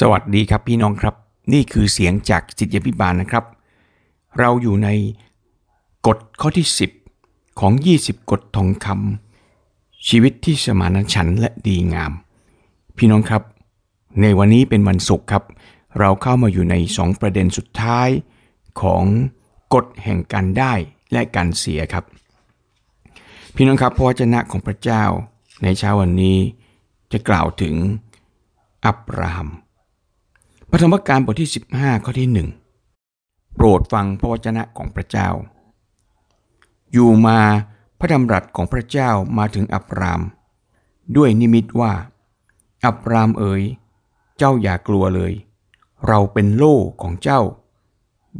สวัสดีครับพี่น้องครับ นี่คือเสียงจากจิตยพิบาลนะครับ เราอยู่ในกฎข้อที่ 10 ของ 20 กฎทองคำชีวิตที่สมานฉันและดีงาม พี่น้องครับ ในวันนี้เป็นวันศุกร์ครับ เราเข้ามาอยู่ใน 2 ประเด็นสุดท้ายของกฎแห่งการได้และการเสียครับ พี่น้องครับพระวจนะของพระเจ้าในเช้าวันนี้จะกล่าวถึงอับราฮัม ระธรรมการบทที่ 15 ข้อที่1โปรดฟังพระวจนะของพระเจ้า อยู่มาพระดำรัสของพระเจ้ามาถึงอับราม ด้วยนิมิตว่า อับรามเอ๋ยเจ้าอย่ากลัวเลย เราเป็นโล่ของเจ้า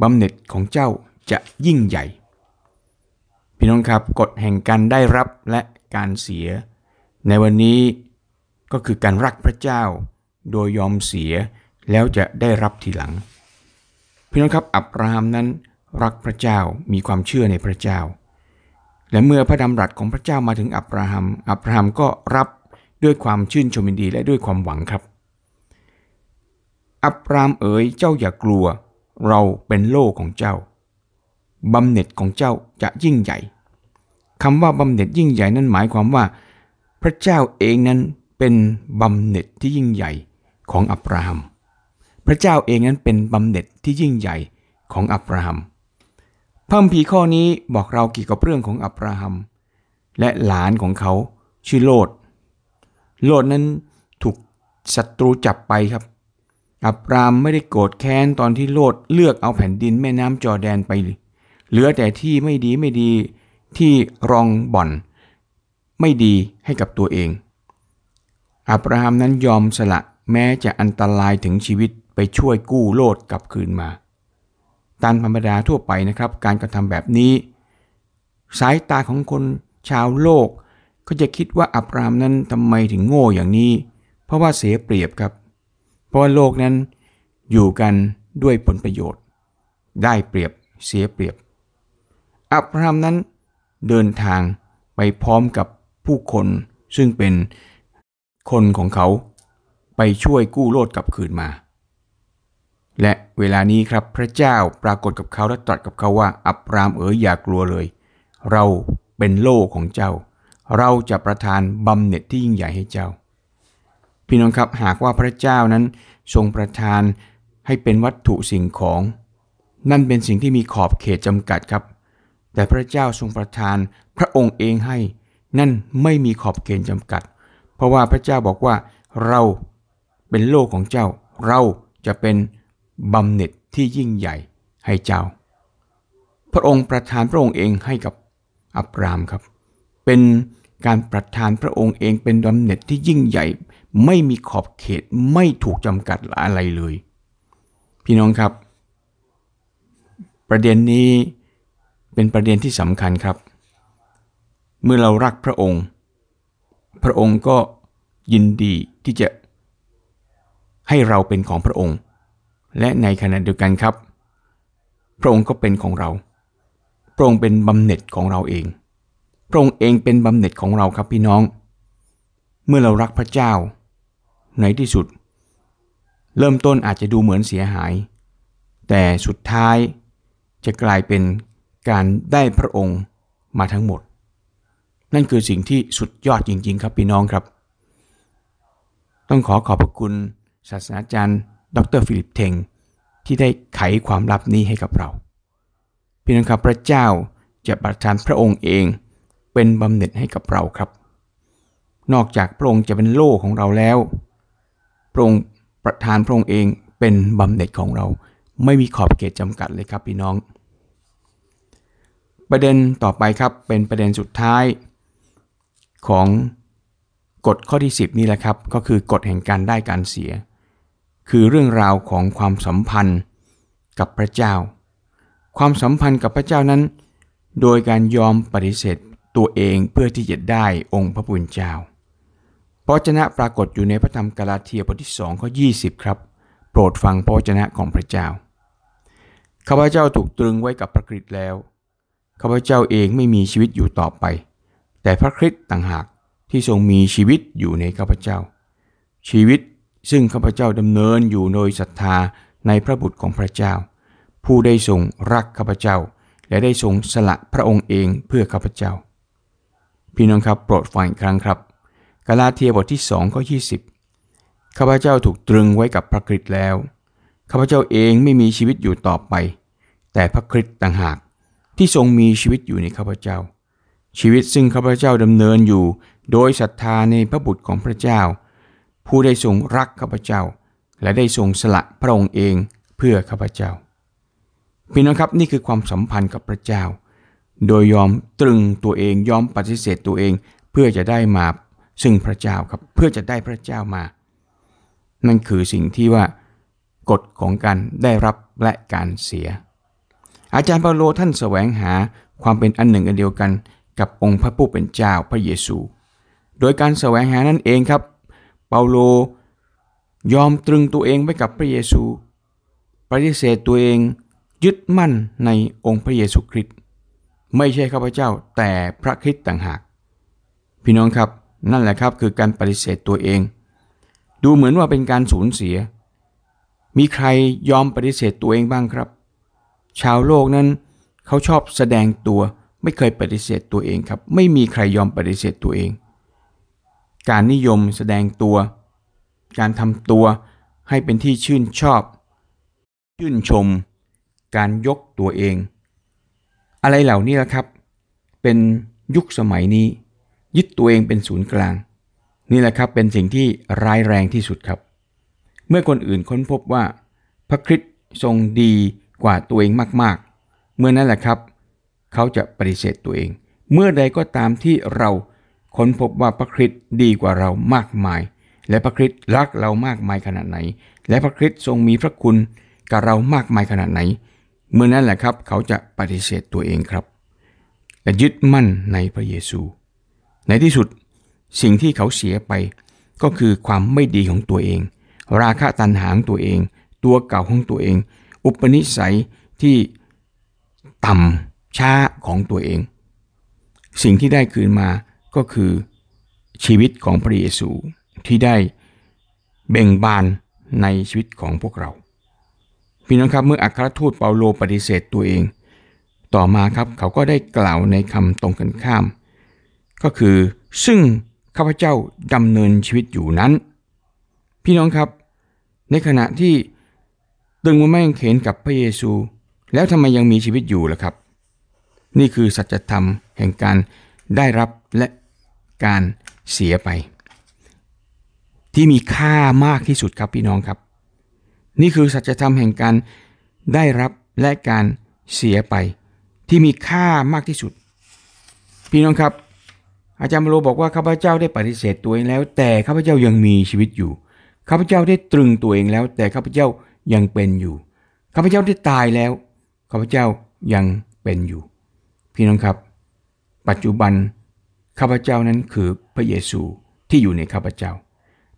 บำเหน็จของเจ้าจะยิ่งใหญ่ พี่น้องครับกฎแห่งการได้รับและการเสีย ในวันนี้ก็คือการรักพระเจ้าโดยยอมเสีย แล้วจะได้รับทีหลังพี่น้องครับอับราฮัมนั้นรักพระเจ้ามีความเชื่อในพระเจ้า และเมื่อพระดำรัสของพระเจ้ามาถึงอับราฮัมอับราฮัมก็รับด้วยความชื่นชมยินดีและด้วยความหวังครับ อับรามเอ๋ยเจ้าอย่ากลัว เราเป็นโล่ของเจ้าบำเหน็จของเจ้าจะยิ่งใหญ่คำว่าบำเหน็จยิ่งใหญ่นั้นหมายความว่า พระเจ้าเองนั้นเป็นบำเหน็จที่ยิ่งใหญ่ของอับราฮัม พระเจ้าเองนั้นเป็นบำเหน็จที่ยิ่งใหญ่ของอับราฮัมพระคัมภีร์ข้อนี้บอกเราเกี่ยวกับเรื่องของอับราฮัม และหลานของเขาชื่อโลด โลดนั้นถูกศัตรูจับไปครับ อับรามไม่ได้โกรธแค้นตอนที่โลดเลือกเอาแผ่นดินแม่น้ำจอแดนไป เหลือแต่ที่ไม่ดีไม่ดีที่รองบ่อน ไม่ดีให้กับตัวเอง อับราฮัมนั้นยอมสละแม้จะอันตรายถึงชีวิต ไปช่วยกู้โลดกลับคืนมา ตามธรรมดาทั่วไปนะครับ การกระทำแบบนี้ สายตาของคนชาวโลก ก็จะคิดว่าอับรามนั้นทำไมถึงโง่อย่างนี้ เพราะว่าเสียเปรียบครับ เพราะาโลกนั้นอยู่กันด้วยผลประโยชน์ ได้เปรียบเสียเปรียบ อับรามนั้นเดินทางไปพร้อมกับผู้คนซึ่งเป็นคนของเขาไปช่วยกู้โลดกลับคืนมา และเวลานี้ครับพระเจ้าปรากฏกับเขาและตรัสกับเขาว่า อับรามเอ๋ยอย่ากลัวเลย เราเป็นโล่ของเจ้า เราจะประทานบำเหน็จที่ยิ่งใหญ่ให้เจ้า พี่น้องครับหากว่าพระเจ้านั้นทรงประทานให้เป็นวัตถุสิ่งของ นั่นเป็นสิ่งที่มีขอบเขตจำกัดครับ แต่พระเจ้าทรงประทานพระองค์เองให้ นั่นไม่มีขอบเขตจำกัด เพราะว่าพระเจ้าบอกว่าเราเป็นโลกของเจ้า เราจะเป็น บำเหน็จที่ยิ่งใหญ่ให้เจ้า พระองค์ประทานพระองค์เองให้กับอับรามครับ เป็นการประทานพระองค์เองเป็นบำเหน็จที่ยิ่งใหญ่ ไม่มีขอบเขตไม่ถูกจำกัดอะไรเลย พี่น้องครับ ประเด็นนี้เป็นประเด็นที่สำคัญครับ เมื่อเรารักพระองค์ พระองค์ก็ยินดีที่จะให้เราเป็นของพระองค์ และในขณะเดียวกันครับ พระองค์ก็เป็นของเรา พระองค์เป็นบำเหน็จของเราเอง พระองค์เองเป็นบำเหน็จของเราครับพี่น้อง เมื่อเรารักพระเจ้า ในที่สุด เริ่มต้นอาจจะดูเหมือนเสียหาย แต่สุดท้ายจะกลายเป็นการได้พระองค์มาทั้งหมด นั่นคือสิ่งที่สุดยอดจริง ๆ ครับพี่น้องครับ ต้องขอขอบพระคุณศาสตราจารย์ ดร.ฟิลิปเทง ที่ได้ไขความลับนี้ให้กับเราพี่น้องครับพระเจ้าจะประทานพระองค์เองเป็นบำเหน็จให้กับเราครับ นอกจากพระองค์จะเป็นโล่ของเราแล้ว พระองค์ประทานพระองค์เองเป็นบำเหน็จของเรา ไม่มีขอบเขตจำกัดเลยครับพี่น้อง ประเด็นต่อไปครับเป็นประเด็นสุดท้ายของกฎข้อที่ 10 นี่แหละครับ ก็คือกฎแห่งการได้การเสีย คือเรื่องราวของความสัมพันธ์กับพระเจ้า ความสัมพันธ์กับพระเจ้านั้น โดยการยอมปฏิเสธตัวเองเพื่อที่จะได้องค์พระผู้เป็นเจ้าพระวจนะปรากฏอยู่ในพระธรรมกาลาเทียบทที่2ข้อ20 ครับ โปรดฟังพระวจนะของพระเจ้า ข้าพเจ้าถูกตรึงไว้กับพระคริสต์แล้ว ข้าพเจ้าเองไม่มีชีวิตอยู่ต่อไป แต่พระคริสต์ต่างหากที่ทรงมีชีวิตอยู่ในข้าพเจ้า ชีวิต ซึ่งข้าพเจ้าดำเนินอยู่โดยศรัทธาในพระบุตรของพระเจ้า ผู้ได้ทรงรักข้าพเจ้า และได้ทรงสละพระองค์เองเพื่อข้าพเจ้า พี่น้องครับโปรดฟังอีกครั้งครับ กาลาเทียบทที่2ข้อ20ข้าพเจ้าถูกตรึงไว้กับพระคริสต์แล้วข้าพเจ้าเองไม่มีชีวิตอยู่ต่อไป แต่พระคริสต์ต่างหากที่ทรงมีชีวิตอยู่ในข้าพเจ้า ชีวิตซึ่งข้าพเจ้าดำเนินอยู่ โดยศรัทธาในพระบุตรของพระเจ้า ผู้ได้ทรงรักข้าพเจ้า และได้ทรงสละพระองค์เองเพื่อข้าพเจ้า พี่น้องครับนี่คือความสัมพันธ์กับพระเจ้า โดยยอมตรึงตัวเองยอมปฏิเสธตัวเองเพื่อจะได้มาซึ่งพระเจ้าครับเพื่อจะได้พระเจ้ามา นั่นคือสิ่งที่ว่ากฎของการได้รับและการเสีย อาจารย์เปาโลท่านแสวงหาความเป็นอันหนึ่งอันเดียวกันกับองค์พระผู้เป็นเจ้าพระเยซู โดยการแสวงหานั่นเองครับาโลยอมตรึงตัวเองไว้กับพระเยซู ปฏิเสธตัวเองยึดมั่นในองค์พระเยซูคริสต์ไม่ใช่ข้าพเจ้าแต่พระคริสต์ต่างหาก พี่น้องครับนั่นแหละครับคือการปฏิเสธตัวเอง ดูเหมือนว่าเป็นการสูญเสีย มีใครยอมปฏิเสธตัวเองบ้างครับ ชาวโลกนั้นเขาชอบแสดงตัวไม่เคยปฏิเสธตัวเองครับ ไม่มีใครยอมปฏิเสธตัวเอง การนิยมแสดงตัว การทำตัวให้เป็นที่ชื่นชอบ ชื่นชม การยกตัวเอง อะไรเหล่านี้ละครับ เป็นยุคสมัยนี้ ยึดตัวเองเป็นศูนย์กลาง นี่แหละครับเป็นสิ่งที่ร้ายแรงที่สุดครับ เมื่อคนอื่นค้นพบว่า พระคริสต์ทรงดีกว่าตัวเองมากๆ เมื่อนั้นแหละครับ เขาจะปฏิเสธตัวเอง เมื่อใดก็ตามที่เรา ค้นพบว่าพระคริสต์ดีกว่าเรามากมาย และพระคริสต์รักเรามากมายขนาดไหน และพระคริสต์ทรงมีพระคุณกับเรามากมายขนาดไหน เมื่อนั้นแหละครับ เขาจะปฏิเสธตัวเองครับ และยึดมั่นในพระเยซู ในที่สุดสิ่งที่เขาเสียไป ก็คือความไม่ดีของตัวเอง ราคะตันหางตัวเอง ตัวเก่าของตัวเอง อุปนิสัยที่ต่ำช้าของตัวเอง สิ่งที่ได้คืนมา ก็คือชีวิตของพระเยซูที่ได้เบ่งบานในชีวิตของพวกเรา พี่น้องครับเมื่ออัครทูตเปาโลปฏิเสธตัวเอง ต่อมาครับเขาก็ได้กล่าวในคำตรงกันข้าม ก็คือซึ่งข้าพเจ้าดำเนินชีวิตอยู่นั้น พี่น้องครับ ในขณะที่ตึงมาแม่งเขนกับพระเยซู แล้วทำไมยังมีชีวิตอยู่ล่ะครับ นี่คือสัจธรรมแห่งการได้รับและ การเสียไป ที่มีค่ามากที่สุดครับพี่น้องครับ นี่คือสัจธรรมแห่งการได้รับและการเสียไป ที่มีค่ามากที่สุด พี่น้องครับ อาจารย์มโลบอกว่าข้าพเจ้าได้ปฏิเสธตัวเองแล้ว แต่ข้าพเจ้ายังมีชีวิตอยู่ข้าพเจ้าได้ตรึงตัวเองแล้ว แต่ข้าพเจ้ายังเป็นอยู่ข้าพเจ้าได้ตายแล้วข้าพเจ้ายังเป็นอยู่ พี่น้องครับ ปัจจุบัน ข้าพเจ้านั้นคือพระเยซูที่อยู่ในข้าพเจ้า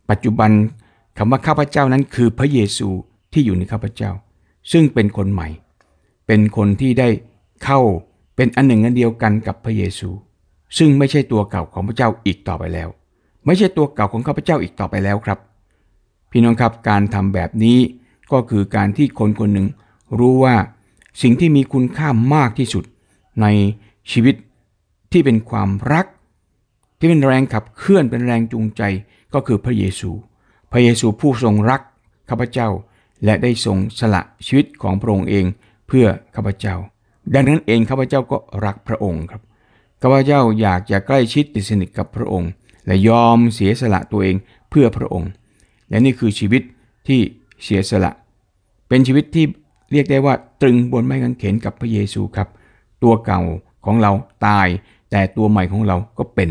ปัจจุบันคำว่าข้าพเจ้านั้นคือพระเยซูที่อยู่ในข้าพเจ้า ซึ่งเป็นคนใหม่ เป็นคนที่ได้เข้าเป็นอันหนึ่งอันเดียวกันกับพระเยซู ซึ่งไม่ใช่ตัวเก่าของพระเจ้าอีกต่อไปแล้ว ไม่ใช่ตัวเก่าของข้าพเจ้าอีกต่อไปแล้วครับ พี่น้องครับการทำแบบนี้ก็คือการที่คนคนหนึ่งรู้ว่าสิ่งที่มีคุณค่ามากที่สุดในชีวิตที่เป็นความรัก ที่เป็นแรงขับเคลื่อนเป็นแรงจูงใจก็คือพระเยซู พระเยซูผู้ทรงรักข้าพเจ้า และได้ทรงสละชีวิตของพระองค์เองเพื่อข้าพเจ้า ดังนั้นเองข้าพเจ้าก็รักพระองค์ครับข้าพเจ้าอยากจะใกล้ชิดติดสนิทกับพระองค์ และยอมเสียสละตัวเองเพื่อพระองค์ และนี่คือชีวิตที่เสียสละ เป็นชีวิตที่เรียกได้ว่าตรึงบนไม้กางเขนกับพระเยซูครับ ตัวเก่าของเราตายแต่ตัวใหม่ของเราก็เป็น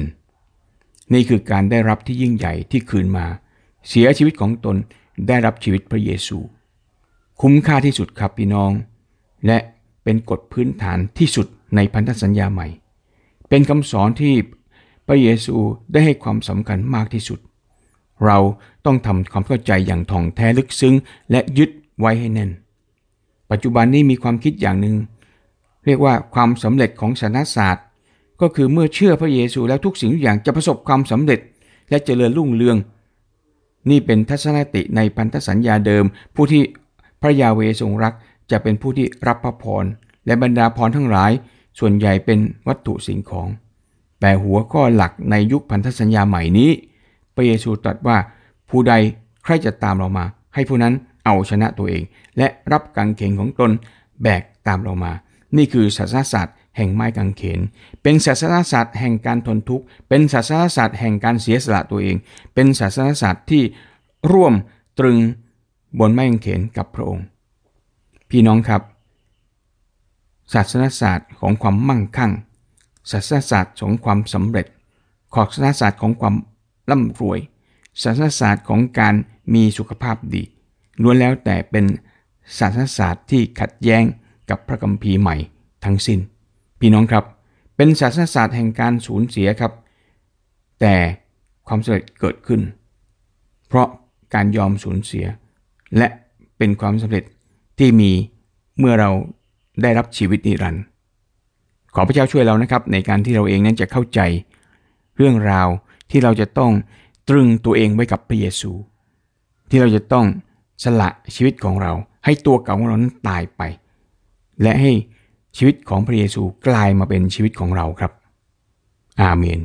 นี่คือการได้รับที่ยิ่งใหญ่ที่คืนมา เสียชีวิตของตนได้รับชีวิตพระเยซู คุ้มค่าที่สุดครับพี่น้อง และเป็นกฎพื้นฐานที่สุดในพันธสัญญาใหม่ เป็นคำสอนที่พระเยซูได้ให้ความสำคัญมากที่สุด เราต้องทำความเข้าใจอย่างท่องแท้ลึกซึ้ง และยึดไว้ให้แน่น ปัจจุบันนี้มีความคิดอย่างหนึ่งเรียกว่าความสำเร็จของศาสนศาสตร์ ก็คือเมื่อเชื่อพระเยซูแล้วทุกสิ่งทุกอย่างจะประสบความสำเร็จและเจริญรุ่งเรือง นี่เป็นทัศนติในพันธสัญญาเดิม ผู้ที่พระยาเวทรงรักจะเป็นผู้ที่รับพระพรและบรรดาพรทั้งหลาย ส่วนใหญ่เป็นวัตถุสิ่งของ แต่หัวข้อหลักในยุคพันธสัญญาใหม่นี้ พระเยซูตรัสว่าผู้ใดใครจะตามเรามา ให้ผู้นั้นเอาชนะตัวเอง และรับกังเขนของตนแบกตามเรามา นี่คือศาสนศาสตร์ แห่งไม้กางเขน เป็นศาสนศาสตร์แห่งการทนทุกข์ เป็นศาสนศาสตร์แห่งการเสียสละตัวเอง เป็นศาสนศาสตร์ที่ร่วมตรึงบนไม้กางเขนกับพระองค์ พี่น้องครับ ศาสนศาสตร์ของความมั่งคั่ง ศาสนศาสตร์ของความสำเร็จ ขอบศาสนศาสตร์ของความร่ำรวย ศาสนศาสตร์ของการมีสุขภาพดี ล้วนแล้วแต่เป็นศาสนศาสตร์ที่ขัดแย้งกับพระคัมภีร์ใหม่ทั้งสิ้น พี่น้องครับ เป็นศาสนศาสตร์แห่งการสูญเสียครับ แต่ความสำเร็จเกิดขึ้น เพราะการยอมสูญเสีย และเป็นความสำเร็จที่มีเมื่อเราได้รับชีวิตนิรันดร์ขอพระเจ้าช่วยเรานะครับ ในการที่เราเองนั้นจะเข้าใจ เรื่องราวที่เราจะต้องตรึงตัวเองไว้กับพระเยซู ที่เราจะต้องสละชีวิตของเรา ให้ตัวเก่าของเรานั้นตายไป และให้ ชีวิตของพระเยซูกลายมาเป็นชีวิตของเราครับ อาเมน